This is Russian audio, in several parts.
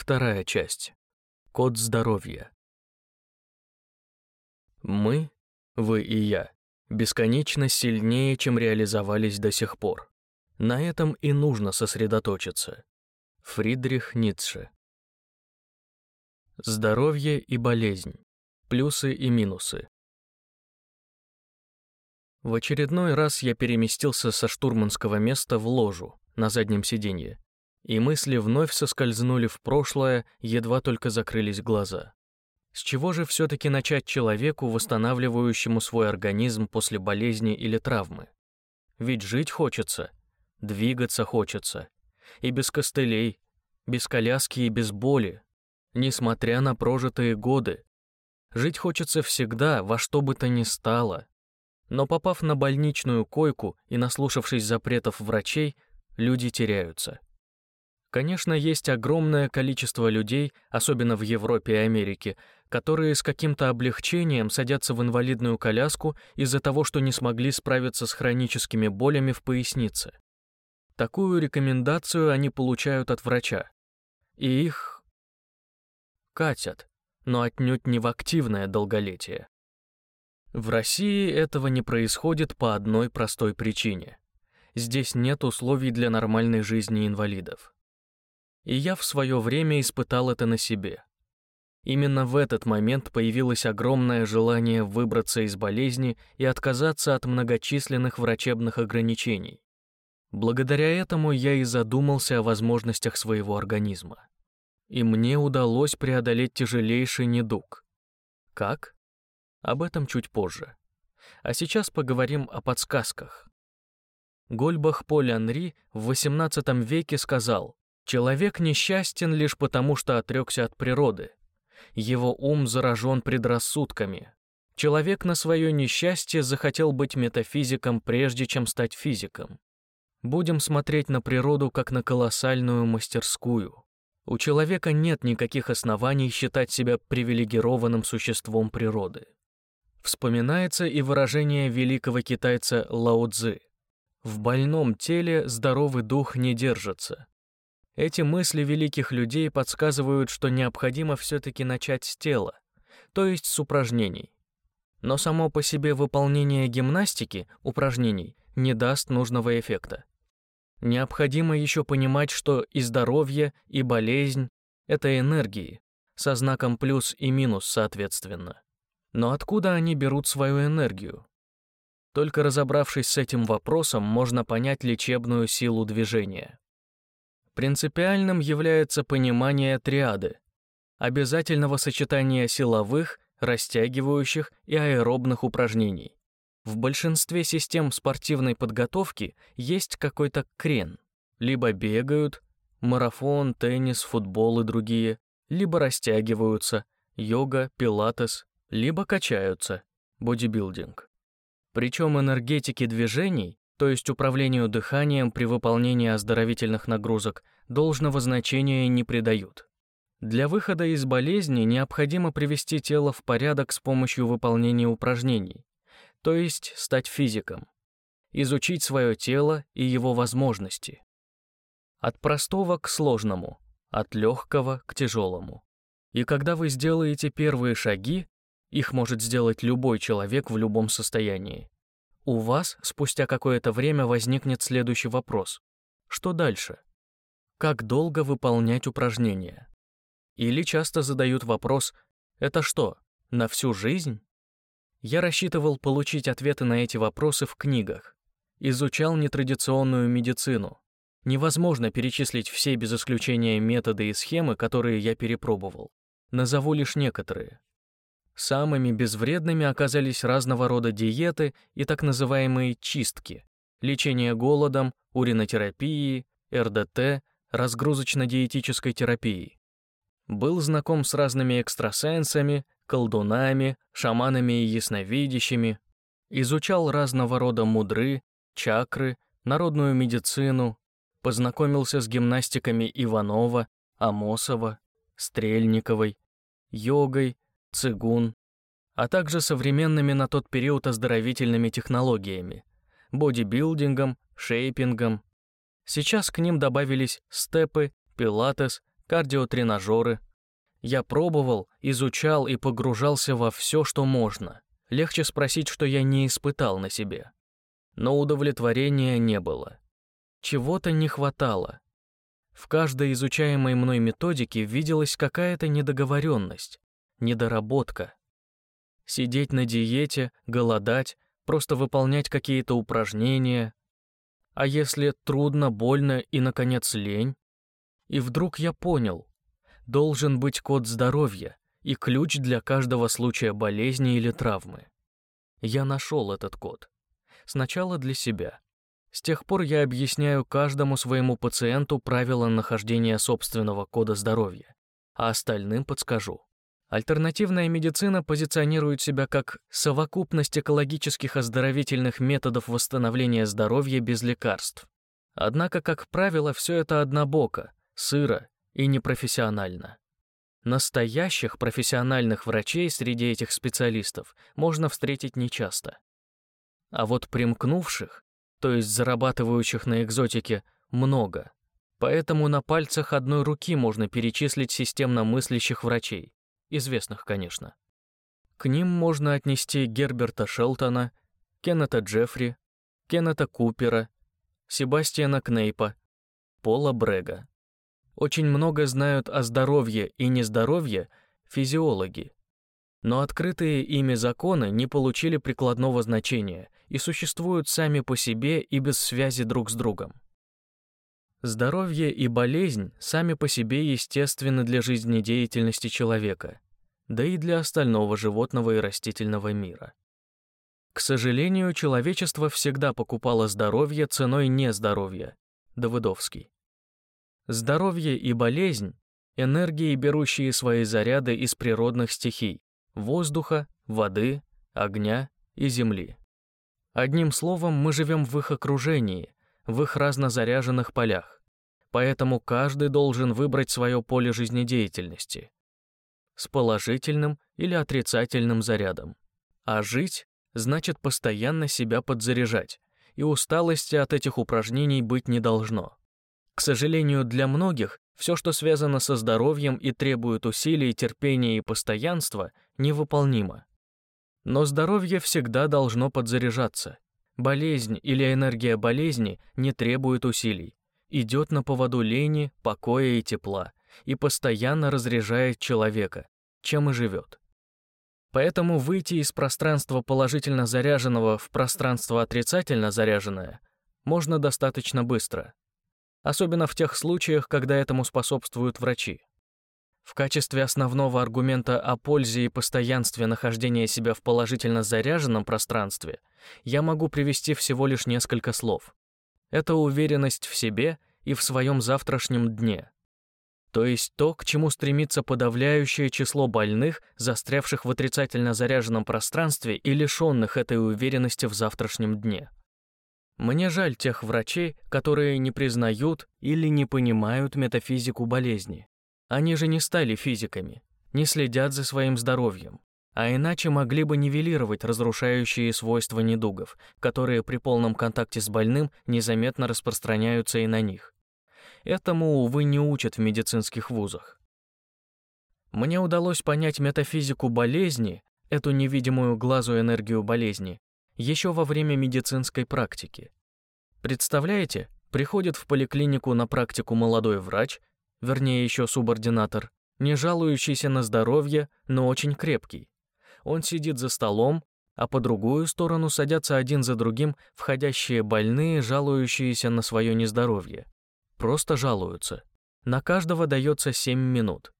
Вторая часть. Код здоровья. Мы, вы и я, бесконечно сильнее, чем реализовались до сих пор. На этом и нужно сосредоточиться. Фридрих Ницше. Здоровье и болезнь. Плюсы и минусы. В очередной раз я переместился со штурманского места в ложу на заднем сиденье, и мысли вновь соскользнули в прошлое, едва только закрылись глаза. С чего же все-таки начать человеку, восстанавливающему свой организм после болезни или травмы? Ведь жить хочется, двигаться хочется, и без костылей, без коляски и без боли, несмотря на прожитые годы. Жить хочется всегда, во что бы то ни стало. Но попав на больничную койку и наслушавшись запретов врачей, люди теряются. Конечно, есть огромное количество людей, особенно в Европе и Америке, которые с каким-то облегчением садятся в инвалидную коляску из-за того, что не смогли справиться с хроническими болями в пояснице. Такую рекомендацию они получают от врача. И их катят, но отнюдь не в активное долголетие. В России этого не происходит по одной простой причине. Здесь нет условий для нормальной жизни инвалидов. И я в свое время испытал это на себе. Именно в этот момент появилось огромное желание выбраться из болезни и отказаться от многочисленных врачебных ограничений. Благодаря этому я и задумался о возможностях своего организма. И мне удалось преодолеть тяжелейший недуг. Как? Об этом чуть позже. А сейчас поговорим о подсказках. Гольбах Поль Анри в XVIII веке сказал, Человек несчастен лишь потому, что отрекся от природы. Его ум заражен предрассудками. Человек на свое несчастье захотел быть метафизиком, прежде чем стать физиком. Будем смотреть на природу как на колоссальную мастерскую. У человека нет никаких оснований считать себя привилегированным существом природы. Вспоминается и выражение великого китайца Лао Цзы. В больном теле здоровый дух не держится. Эти мысли великих людей подсказывают, что необходимо все-таки начать с тела, то есть с упражнений. Но само по себе выполнение гимнастики, упражнений, не даст нужного эффекта. Необходимо еще понимать, что и здоровье, и болезнь — это энергии, со знаком плюс и минус соответственно. Но откуда они берут свою энергию? Только разобравшись с этим вопросом, можно понять лечебную силу движения. Принципиальным является понимание триады, обязательного сочетания силовых, растягивающих и аэробных упражнений. В большинстве систем спортивной подготовки есть какой-то крен. Либо бегают, марафон, теннис, футбол и другие, либо растягиваются, йога, пилатес, либо качаются, бодибилдинг. Причем энергетики движений то есть управлению дыханием при выполнении оздоровительных нагрузок, должного значения не придают. Для выхода из болезни необходимо привести тело в порядок с помощью выполнения упражнений, то есть стать физиком, изучить свое тело и его возможности. От простого к сложному, от легкого к тяжелому. И когда вы сделаете первые шаги, их может сделать любой человек в любом состоянии, у вас спустя какое-то время возникнет следующий вопрос. Что дальше? Как долго выполнять упражнения? Или часто задают вопрос «Это что, на всю жизнь?» Я рассчитывал получить ответы на эти вопросы в книгах. Изучал нетрадиционную медицину. Невозможно перечислить все без исключения методы и схемы, которые я перепробовал. Назову лишь некоторые. Самыми безвредными оказались разного рода диеты и так называемые чистки, лечение голодом, уринотерапии, РДТ, разгрузочно-диетической терапией. Был знаком с разными экстрасенсами, колдунами, шаманами и ясновидящими, изучал разного рода мудры, чакры, народную медицину, познакомился с гимнастиками Иванова, Амосова, Стрельниковой, йогой, цигун, а также современными на тот период оздоровительными технологиями, бодибилдингом, шейпингом. Сейчас к ним добавились степы, пилатес, кардиотренажеры. Я пробовал, изучал и погружался во все, что можно. Легче спросить, что я не испытал на себе. Но удовлетворения не было. Чего-то не хватало. В каждой изучаемой мной методике виделась какая-то недоговоренность, недоработка. Сидеть на диете, голодать, просто выполнять какие-то упражнения. А если трудно, больно и, наконец, лень? И вдруг я понял, должен быть код здоровья и ключ для каждого случая болезни или травмы. Я нашел этот код. Сначала для себя. С тех пор я объясняю каждому своему пациенту правила нахождения собственного кода здоровья, а остальным подскажу. Альтернативная медицина позиционирует себя как совокупность экологических оздоровительных методов восстановления здоровья без лекарств. Однако, как правило, все это однобоко, сыро и непрофессионально. Настоящих профессиональных врачей среди этих специалистов можно встретить нечасто. А вот примкнувших, то есть зарабатывающих на экзотике, много. Поэтому на пальцах одной руки можно перечислить системно мыслящих врачей, известных, конечно. К ним можно отнести Герберта Шелтона, Кеннета Джеффри, Кеннета Купера, Себастьяна Кнейпа, Пола Брега. Очень много знают о здоровье и нездоровье физиологи. Но открытые ими законы не получили прикладного значения и существуют сами по себе и без связи друг с другом. Здоровье и болезнь сами по себе естественны для жизнедеятельности человека, да и для остального животного и растительного мира. К сожалению, человечество всегда покупало здоровье ценой нездоровья. Давыдовский. Здоровье и болезнь — энергии, берущие свои заряды из природных стихий — воздуха, воды, огня и земли. Одним словом, мы живем в их окружении, в их разнозаряженных полях. Поэтому каждый должен выбрать свое поле жизнедеятельности с положительным или отрицательным зарядом. А жить значит постоянно себя подзаряжать, и усталости от этих упражнений быть не должно. К сожалению, для многих все, что связано со здоровьем и требует усилий, терпения и постоянства, невыполнимо. Но здоровье всегда должно подзаряжаться. Болезнь или энергия болезни не требует усилий, идет на поводу лени, покоя и тепла и постоянно разряжает человека, чем и живет. Поэтому выйти из пространства положительно заряженного в пространство отрицательно заряженное можно достаточно быстро, особенно в тех случаях, когда этому способствуют врачи. В качестве основного аргумента о пользе и постоянстве нахождения себя в положительно заряженном пространстве я могу привести всего лишь несколько слов. Это уверенность в себе и в своем завтрашнем дне. То есть то, к чему стремится подавляющее число больных, застрявших в отрицательно заряженном пространстве и лишенных этой уверенности в завтрашнем дне. Мне жаль тех врачей, которые не признают или не понимают метафизику болезни. Они же не стали физиками, не следят за своим здоровьем, а иначе могли бы нивелировать разрушающие свойства недугов, которые при полном контакте с больным незаметно распространяются и на них. Этому, увы, не учат в медицинских вузах. Мне удалось понять метафизику болезни, эту невидимую глазу энергию болезни, еще во время медицинской практики. Представляете, приходит в поликлинику на практику молодой врач, вернее еще субординатор, не жалующийся на здоровье, но очень крепкий. Он сидит за столом, а по другую сторону садятся один за другим входящие больные, жалующиеся на свое нездоровье. Просто жалуются. На каждого дается 7 минут.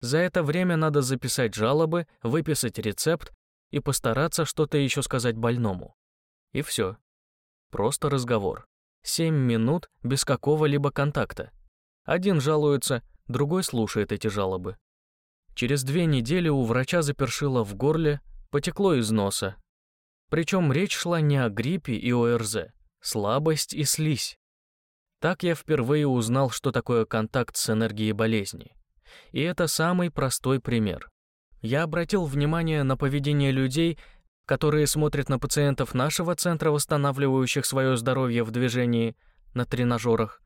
За это время надо записать жалобы, выписать рецепт и постараться что-то еще сказать больному. И все. Просто разговор. 7 минут без какого-либо контакта. Один жалуется, другой слушает эти жалобы. Через две недели у врача запершило в горле, потекло из носа. Причем речь шла не о гриппе и ОРЗ, слабость и слизь. Так я впервые узнал, что такое контакт с энергией болезни. И это самый простой пример. Я обратил внимание на поведение людей, которые смотрят на пациентов нашего центра, восстанавливающих свое здоровье в движении, на тренажерах,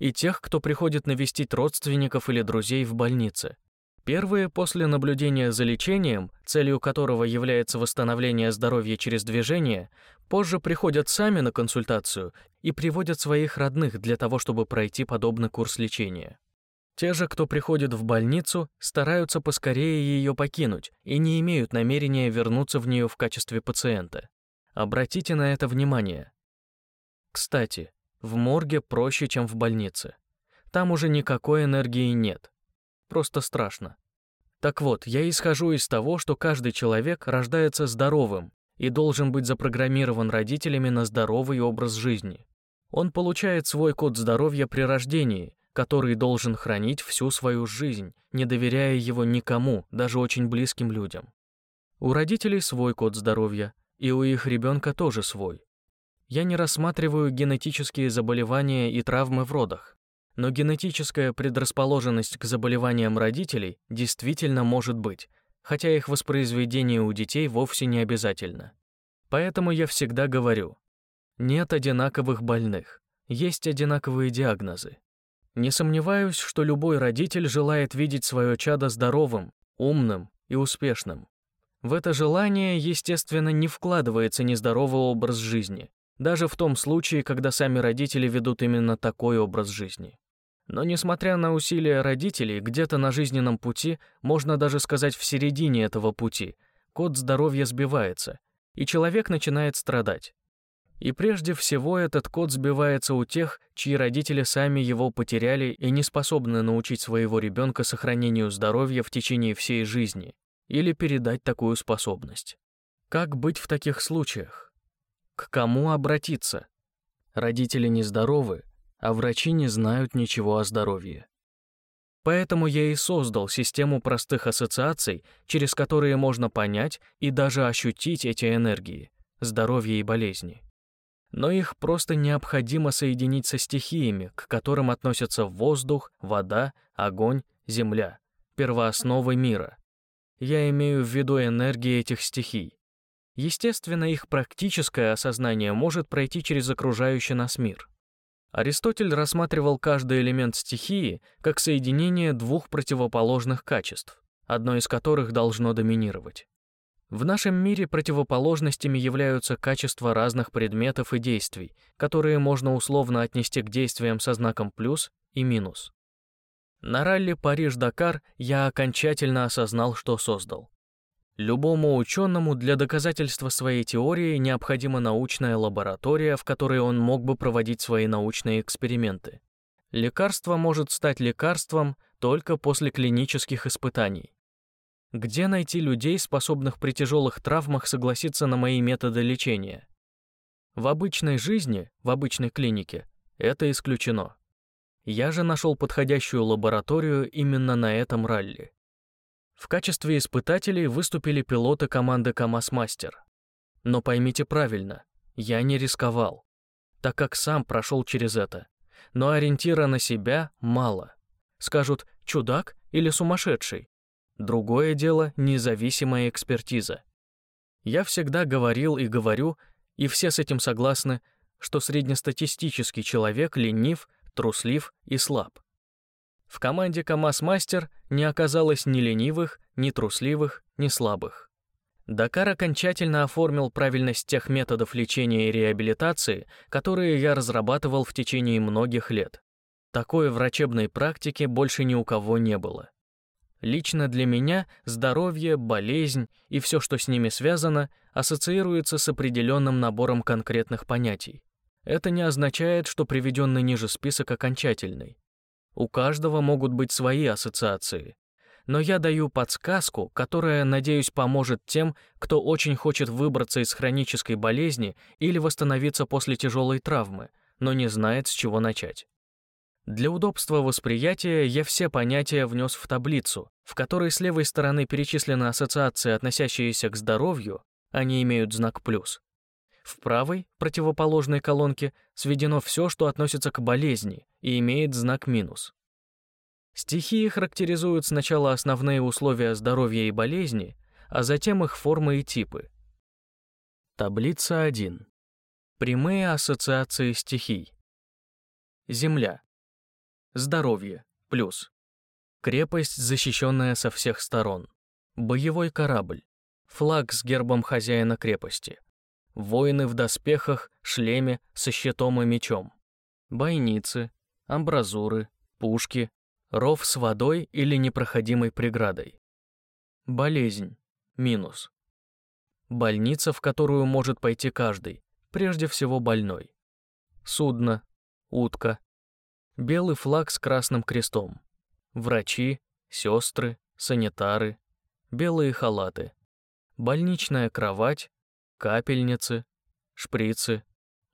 и тех, кто приходит навестить родственников или друзей в больнице. Первые после наблюдения за лечением, целью которого является восстановление здоровья через движение, позже приходят сами на консультацию и приводят своих родных для того, чтобы пройти подобный курс лечения. Те же, кто приходит в больницу, стараются поскорее ее покинуть и не имеют намерения вернуться в нее в качестве пациента. Обратите на это внимание. Кстати, в морге проще, чем в больнице. Там уже никакой энергии нет. Просто страшно. Так вот, я исхожу из того, что каждый человек рождается здоровым и должен быть запрограммирован родителями на здоровый образ жизни. Он получает свой код здоровья при рождении, который должен хранить всю свою жизнь, не доверяя его никому, даже очень близким людям. У родителей свой код здоровья, и у их ребенка тоже свой. Я не рассматриваю генетические заболевания и травмы в родах, но генетическая предрасположенность к заболеваниям родителей действительно может быть, хотя их воспроизведение у детей вовсе не обязательно. Поэтому я всегда говорю, нет одинаковых больных, есть одинаковые диагнозы. Не сомневаюсь, что любой родитель желает видеть свое чадо здоровым, умным и успешным. В это желание, естественно, не вкладывается нездоровый образ жизни, даже в том случае, когда сами родители ведут именно такой образ жизни. Но несмотря на усилия родителей, где-то на жизненном пути, можно даже сказать в середине этого пути, код здоровья сбивается, и человек начинает страдать. И прежде всего этот код сбивается у тех, чьи родители сами его потеряли и не способны научить своего ребенка сохранению здоровья в течение всей жизни или передать такую способность. Как быть в таких случаях? К кому обратиться? Родители нездоровы, а врачи не знают ничего о здоровье. Поэтому я и создал систему простых ассоциаций, через которые можно понять и даже ощутить эти энергии, здоровье и болезни но их просто необходимо соединить со стихиями, к которым относятся воздух, вода, огонь, земля, первоосновы мира. Я имею в виду энергии этих стихий. Естественно, их практическое осознание может пройти через окружающий нас мир. Аристотель рассматривал каждый элемент стихии как соединение двух противоположных качеств, одно из которых должно доминировать. В нашем мире противоположностями являются качества разных предметов и действий, которые можно условно отнести к действиям со знаком плюс и минус. На ралли Париж-Дакар я окончательно осознал, что создал. Любому ученому для доказательства своей теории необходима научная лаборатория, в которой он мог бы проводить свои научные эксперименты. Лекарство может стать лекарством только после клинических испытаний. Где найти людей, способных при тяжелых травмах согласиться на мои методы лечения? В обычной жизни, в обычной клинике, это исключено. Я же нашел подходящую лабораторию именно на этом ралли. В качестве испытателей выступили пилоты команды КамАЗ-Мастер. Но поймите правильно, я не рисковал, так как сам прошел через это. Но ориентира на себя мало. Скажут «чудак» или «сумасшедший», Другое дело — независимая экспертиза. Я всегда говорил и говорю, и все с этим согласны, что среднестатистический человек ленив, труслив и слаб. В команде КамАЗ-мастер не оказалось ни ленивых, ни трусливых, ни слабых. Дакар окончательно оформил правильность тех методов лечения и реабилитации, которые я разрабатывал в течение многих лет. Такой врачебной практики больше ни у кого не было. Лично для меня здоровье, болезнь и все, что с ними связано, ассоциируется с определенным набором конкретных понятий. Это не означает, что приведенный ниже список окончательный. У каждого могут быть свои ассоциации. Но я даю подсказку, которая, надеюсь, поможет тем, кто очень хочет выбраться из хронической болезни или восстановиться после тяжелой травмы, но не знает, с чего начать. Для удобства восприятия я все понятия внес в таблицу, в которой с левой стороны перечислены ассоциации, относящиеся к здоровью, они имеют знак «плюс». В правой, противоположной колонке, сведено все, что относится к болезни и имеет знак «минус». Стихии характеризуют сначала основные условия здоровья и болезни, а затем их формы и типы. Таблица 1. Прямые ассоциации стихий. Земля Здоровье. Плюс. Крепость, защищенная со всех сторон. Боевой корабль. Флаг с гербом хозяина крепости. Воины в доспехах, шлеме, со щитом и мечом. Бойницы, амбразуры, пушки, ров с водой или непроходимой преградой. Болезнь. Минус. Больница, в которую может пойти каждый, прежде всего больной. Судно. Утка. Белый флаг с красным крестом. Врачи, сестры, санитары, белые халаты. Больничная кровать, капельницы, шприцы,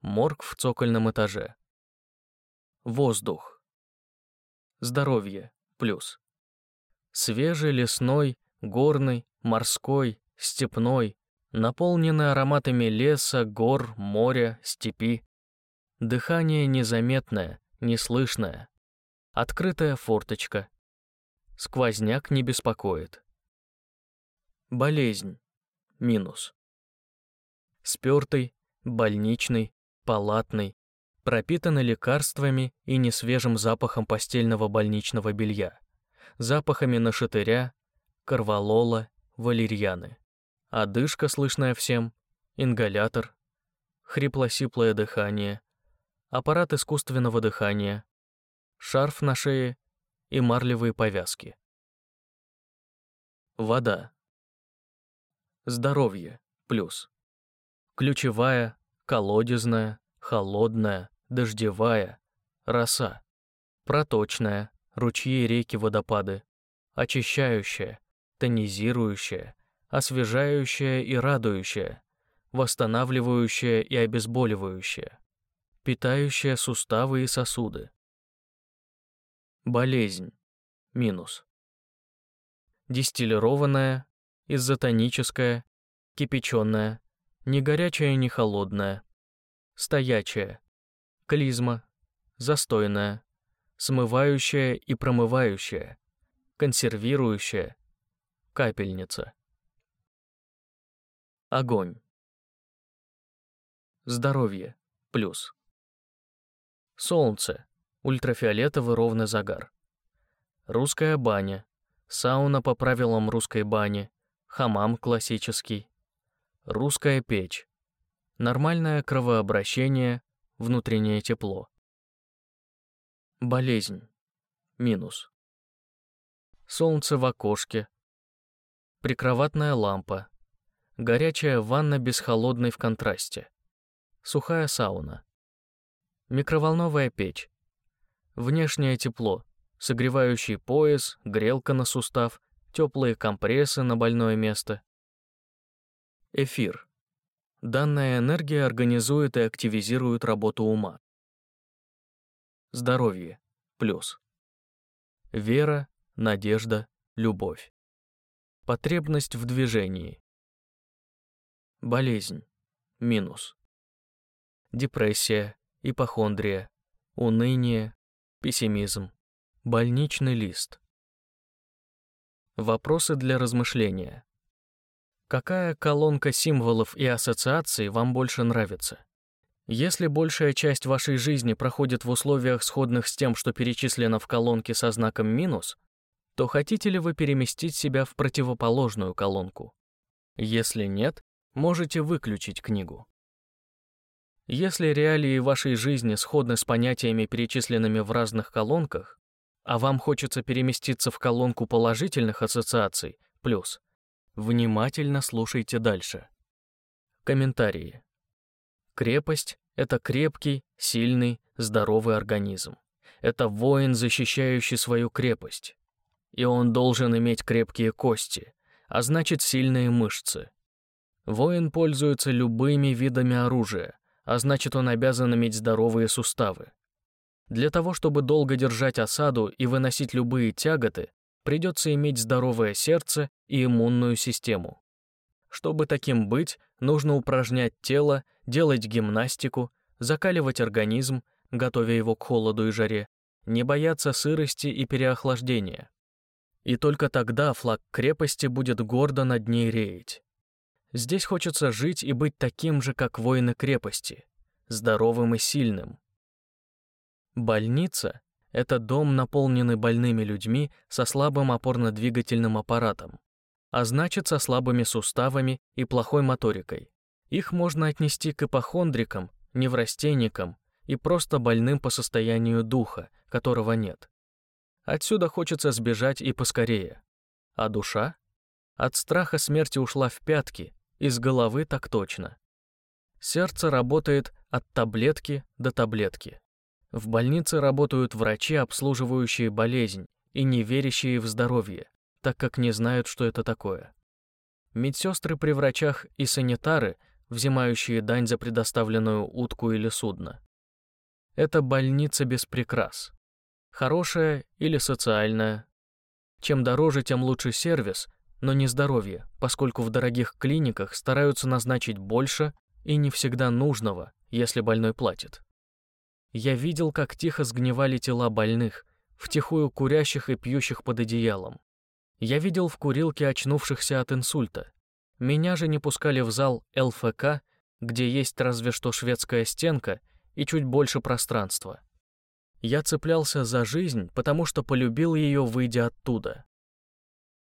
морг в цокольном этаже. Воздух. Здоровье. Плюс. Свежий лесной, горный, морской, степной, наполненный ароматами леса, гор, моря, степи. Дыхание незаметное, неслышное. Открытая форточка. Сквозняк не беспокоит. Болезнь. Минус. Спёртый, больничный, палатный, пропитанный лекарствами и несвежим запахом постельного больничного белья, запахами нашатыря, корвалола, валерьяны. Одышка, слышная всем, ингалятор, хрипло-сиплое дыхание, аппарат искусственного дыхания, шарф на шее и марлевые повязки. Вода. Здоровье. Плюс. Ключевая, колодезная, холодная, дождевая, роса. Проточная, ручьи, реки, водопады. Очищающая, тонизирующая, освежающая и радующая, восстанавливающая и обезболивающая, питающая суставы и сосуды. Болезнь. Минус. Дистиллированная, изотоническая, кипяченая, не горячая, не холодная, стоячая, клизма, застойная, смывающая и промывающая, консервирующая, капельница. Огонь. Здоровье. Плюс. Солнце. Ультрафиолетовый ровный загар. Русская баня. Сауна по правилам русской бани. Хамам классический. Русская печь. Нормальное кровообращение, внутреннее тепло. Болезнь. Минус. Солнце в окошке. Прикроватная лампа. Горячая ванна без холодной в контрасте. Сухая сауна. Микроволновая печь. Внешнее тепло. Согревающий пояс, грелка на сустав, теплые компрессы на больное место. Эфир. Данная энергия организует и активизирует работу ума. Здоровье. Плюс. Вера, надежда, любовь. Потребность в движении. Болезнь. Минус. Депрессия, ипохондрия, уныние, пессимизм, больничный лист. Вопросы для размышления. Какая колонка символов и ассоциаций вам больше нравится? Если большая часть вашей жизни проходит в условиях, сходных с тем, что перечислено в колонке со знаком минус, то хотите ли вы переместить себя в противоположную колонку? Если нет, можете выключить книгу. Если реалии вашей жизни сходны с понятиями, перечисленными в разных колонках, а вам хочется переместиться в колонку положительных ассоциаций, плюс, внимательно слушайте дальше. Комментарии. Крепость — это крепкий, сильный, здоровый организм. Это воин, защищающий свою крепость. И он должен иметь крепкие кости, а значит сильные мышцы. Воин пользуется любыми видами оружия, а значит он обязан иметь здоровые суставы. Для того, чтобы долго держать осаду и выносить любые тяготы, придется иметь здоровое сердце и иммунную систему. Чтобы таким быть, нужно упражнять тело, делать гимнастику, закаливать организм, готовя его к холоду и жаре, не бояться сырости и переохлаждения. И только тогда флаг крепости будет гордо над ней реять. Здесь хочется жить и быть таким же, как воины крепости, здоровым и сильным. Больница Это дом, наполненный больными людьми со слабым опорно-двигательным аппаратом, а значит, со слабыми суставами и плохой моторикой. Их можно отнести к ипохондрикам, неврастенникам и просто больным по состоянию духа, которого нет. Отсюда хочется сбежать и поскорее. А душа? От страха смерти ушла в пятки, из головы так точно. Сердце работает от таблетки до таблетки. В больнице работают врачи, обслуживающие болезнь и не верящие в здоровье, так как не знают, что это такое. Медсестры при врачах и санитары, взимающие дань за предоставленную утку или судно. Это больница без прикрас. Хорошая или социальная. Чем дороже, тем лучше сервис, но не здоровье, поскольку в дорогих клиниках стараются назначить больше и не всегда нужного, если больной платит. Я видел, как тихо сгнивали тела больных, втихую курящих и пьющих под одеялом. Я видел в курилке очнувшихся от инсульта. Меня же не пускали в зал ЛФК, где есть разве что шведская стенка и чуть больше пространства. Я цеплялся за жизнь, потому что полюбил ее, выйдя оттуда.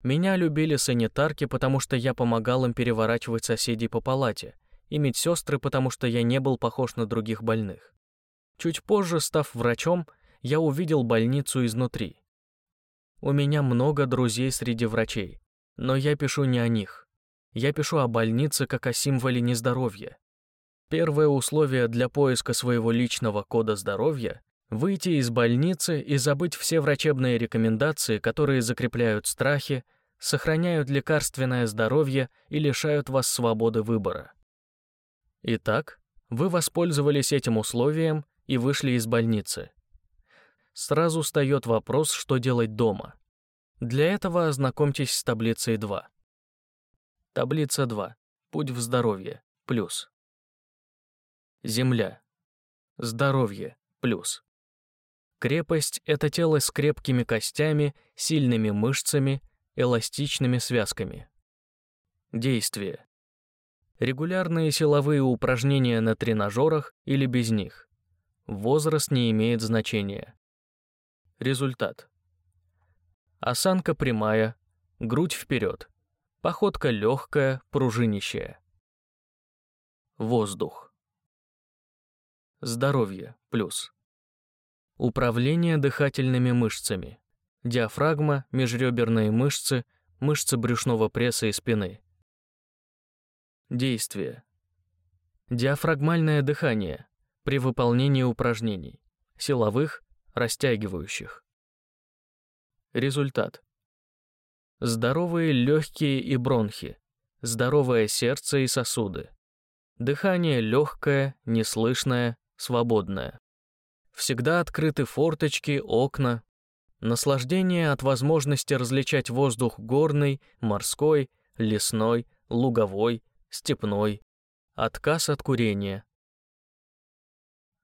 Меня любили санитарки, потому что я помогал им переворачивать соседей по палате, и медсестры, потому что я не был похож на других больных. Чуть позже, став врачом, я увидел больницу изнутри. У меня много друзей среди врачей, но я пишу не о них. Я пишу о больнице как о символе нездоровья. Первое условие для поиска своего личного кода здоровья – выйти из больницы и забыть все врачебные рекомендации, которые закрепляют страхи, сохраняют лекарственное здоровье и лишают вас свободы выбора. Итак, вы воспользовались этим условием и вышли из больницы. Сразу встает вопрос, что делать дома. Для этого ознакомьтесь с таблицей 2. Таблица 2. Путь в здоровье. Плюс. Земля. Здоровье. Плюс. Крепость — это тело с крепкими костями, сильными мышцами, эластичными связками. Действие. Регулярные силовые упражнения на тренажерах или без них. Возраст не имеет значения. Результат. Осанка прямая, грудь вперед, походка легкая, пружинищая. Воздух. Здоровье плюс. Управление дыхательными мышцами. Диафрагма, межреберные мышцы, мышцы брюшного пресса и спины. Действие. Диафрагмальное дыхание при выполнении упражнений, силовых, растягивающих. Результат. Здоровые легкие и бронхи, здоровое сердце и сосуды. Дыхание легкое, неслышное, свободная. Всегда открыты форточки, окна. Наслаждение от возможности различать воздух горный, морской, лесной, луговой, степной. Отказ от курения.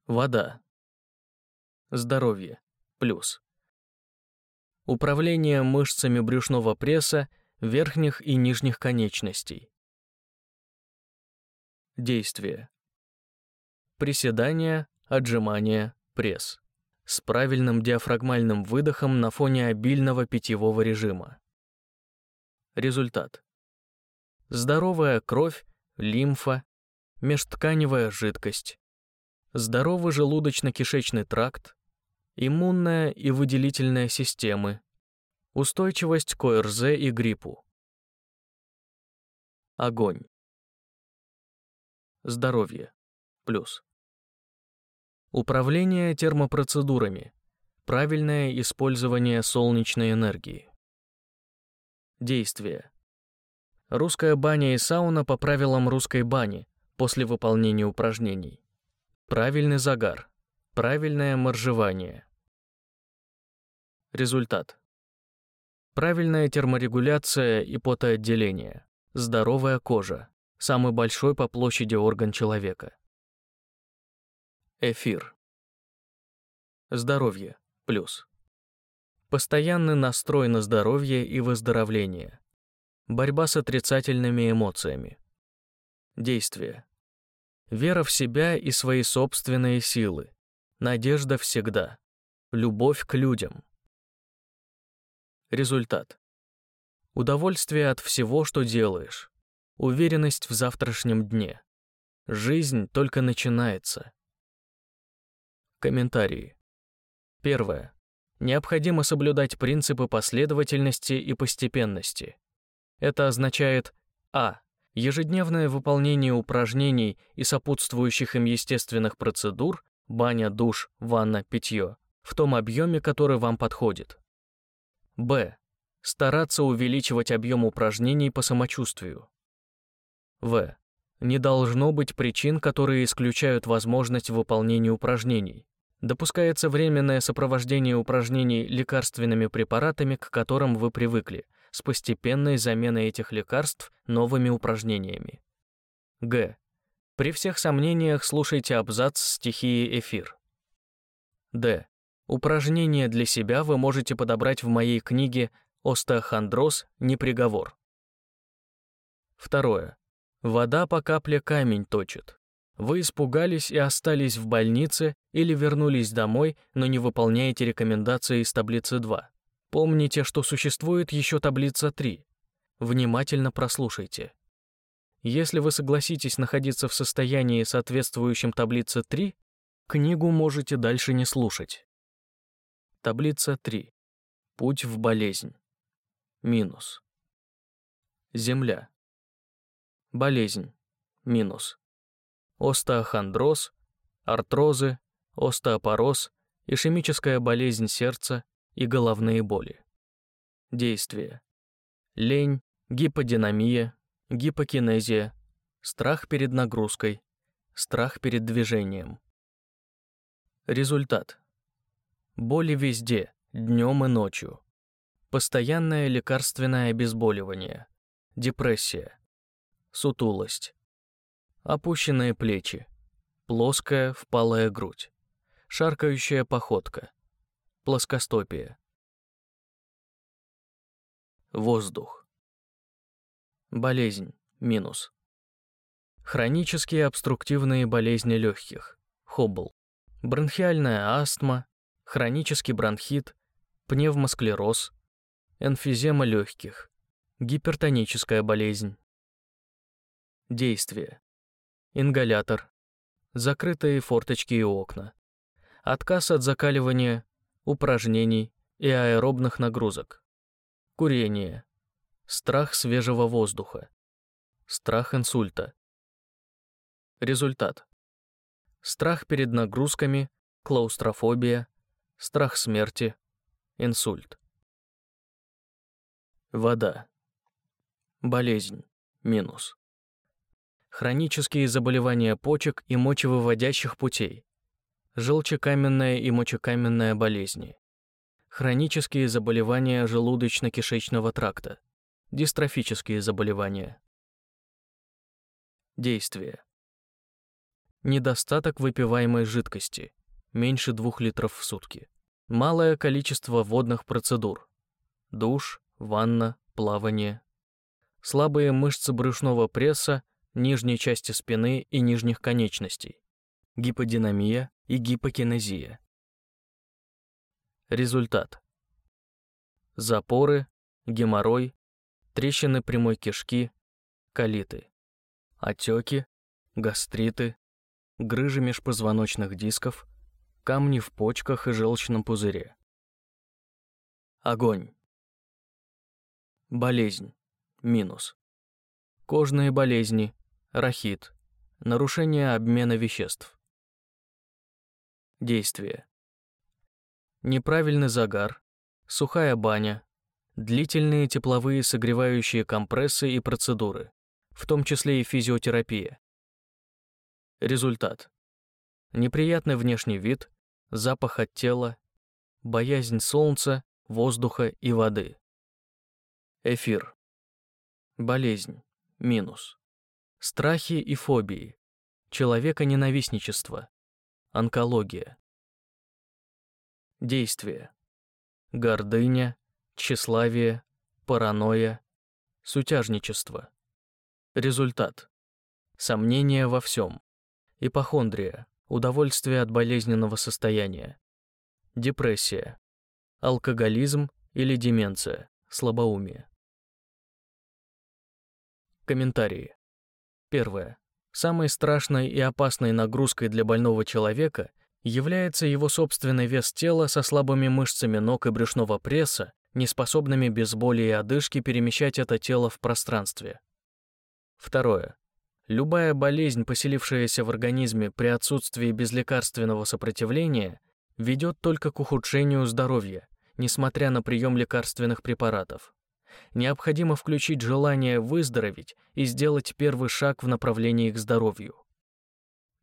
Вода. Здоровье. Плюс. Управление мышцами брюшного пресса, верхних и нижних конечностей. Действие. Приседания, отжимания, пресс. С правильным диафрагмальным выдохом на фоне обильного питьевого режима. Результат. Здоровая кровь, лимфа, межтканевая жидкость. Здоровый желудочно-кишечный тракт, иммунная и выделительная системы, устойчивость к ОРЗ и гриппу. Огонь. Здоровье. Плюс. Управление термопроцедурами. Правильное использование солнечной энергии. Действие. Русская баня и сауна по правилам русской бани после выполнения упражнений. Правильный загар. Правильное моржевание. Результат. Правильная терморегуляция и потоотделение. Здоровая кожа самый большой по площади орган человека. Эфир. Здоровье. Плюс. Постоянный настрой на здоровье и выздоровление. Борьба с отрицательными эмоциями. Действие. Вера в себя и свои собственные силы. Надежда всегда. Любовь к людям. Результат. Удовольствие от всего, что делаешь. Уверенность в завтрашнем дне. Жизнь только начинается. Комментарии. Первое. Необходимо соблюдать принципы последовательности и постепенности. Это означает а. Ежедневное выполнение упражнений и сопутствующих им естественных процедур баня, душ, ванна, питье в том объеме, который вам подходит. Б. Стараться увеличивать объем упражнений по самочувствию. В. Не должно быть причин, которые исключают возможность выполнения упражнений. Допускается временное сопровождение упражнений лекарственными препаратами, к которым вы привыкли, с постепенной заменой этих лекарств новыми упражнениями. Г. При всех сомнениях слушайте абзац стихии эфир. Д. Упражнения для себя вы можете подобрать в моей книге «Остеохондроз. Не приговор». Второе. Вода по капле камень точит. Вы испугались и остались в больнице или вернулись домой, но не выполняете рекомендации из таблицы 2. Помните, что существует еще таблица 3. Внимательно прослушайте. Если вы согласитесь находиться в состоянии, соответствующем таблице 3, книгу можете дальше не слушать. Таблица 3. Путь в болезнь. Минус. Земля. Болезнь. Минус. Остеохондроз, артрозы, остеопороз, ишемическая болезнь сердца и головные боли. Действие. Лень, гиподинамия, гипокинезия, страх перед нагрузкой, страх перед движением. Результат. Боли везде, днем и ночью. Постоянное лекарственное обезболивание. Депрессия. Сутулость. Опущенные плечи. Плоская, впалая грудь. Шаркающая походка. Плоскостопие. Воздух. Болезнь. Минус. Хронические обструктивные болезни легких. Хоббл. Бронхиальная астма. Хронический бронхит. Пневмосклероз. Эмфизема легких. Гипертоническая болезнь. Действие. Ингалятор. Закрытые форточки и окна. Отказ от закаливания упражнений и аэробных нагрузок. Курение. Страх свежего воздуха. Страх инсульта. Результат. Страх перед нагрузками, клаустрофобия, страх смерти, инсульт. Вода. Болезнь. Минус. Хронические заболевания почек и мочевыводящих путей желчекаменная и мочекаменная болезни, хронические заболевания желудочно-кишечного тракта, дистрофические заболевания. Действие. Недостаток выпиваемой жидкости, меньше 2 литров в сутки. Малое количество водных процедур. Душ, ванна, плавание. Слабые мышцы брюшного пресса, нижней части спины и нижних конечностей. Гиподинамия, и гипокинезия. Результат. Запоры, геморрой, трещины прямой кишки, колиты, отеки, гастриты, грыжи межпозвоночных дисков, камни в почках и желчном пузыре. Огонь. Болезнь. Минус. Кожные болезни, рахит, нарушение обмена веществ. Действие. Неправильный загар, сухая баня, длительные тепловые согревающие компрессы и процедуры, в том числе и физиотерапия. Результат. Неприятный внешний вид, запах от тела, боязнь солнца, воздуха и воды. Эфир. Болезнь. Минус. Страхи и фобии. Человека-ненавистничество. Онкология. Действие. Гордыня, тщеславие, паранойя, сутяжничество. Результат. Сомнение во всем. Ипохондрия, удовольствие от болезненного состояния. депрессия, алкоголизм или деменция, слабоумие. Комментарии. Первое. Самой страшной и опасной нагрузкой для больного человека является его собственный вес тела со слабыми мышцами ног и брюшного пресса, неспособными без боли и одышки перемещать это тело в пространстве. Второе. Любая болезнь, поселившаяся в организме при отсутствии безлекарственного сопротивления, ведет только к ухудшению здоровья, несмотря на прием лекарственных препаратов. Необходимо включить желание выздороветь и сделать первый шаг в направлении к здоровью.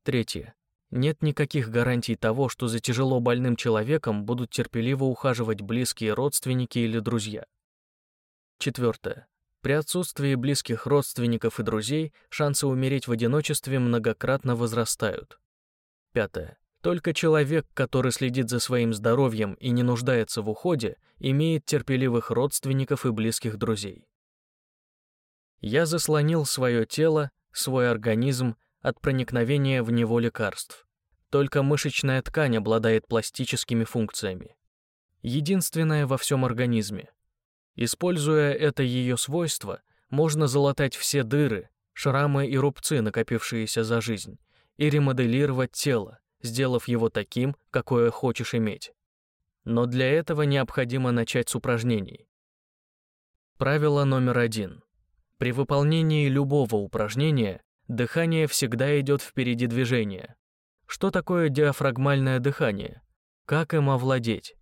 Третье. Нет никаких гарантий того, что за тяжело больным человеком будут терпеливо ухаживать близкие родственники или друзья. Четвертое. При отсутствии близких родственников и друзей шансы умереть в одиночестве многократно возрастают. Пятое. Только человек, который следит за своим здоровьем и не нуждается в уходе, имеет терпеливых родственников и близких друзей. Я заслонил свое тело, свой организм от проникновения в него лекарств. Только мышечная ткань обладает пластическими функциями. Единственная во всем организме. Используя это ее свойство, можно залатать все дыры, шрамы и рубцы, накопившиеся за жизнь, и ремоделировать тело, сделав его таким, какое хочешь иметь. Но для этого необходимо начать с упражнений. Правило номер один. При выполнении любого упражнения дыхание всегда идет впереди движения. Что такое диафрагмальное дыхание? Как им овладеть?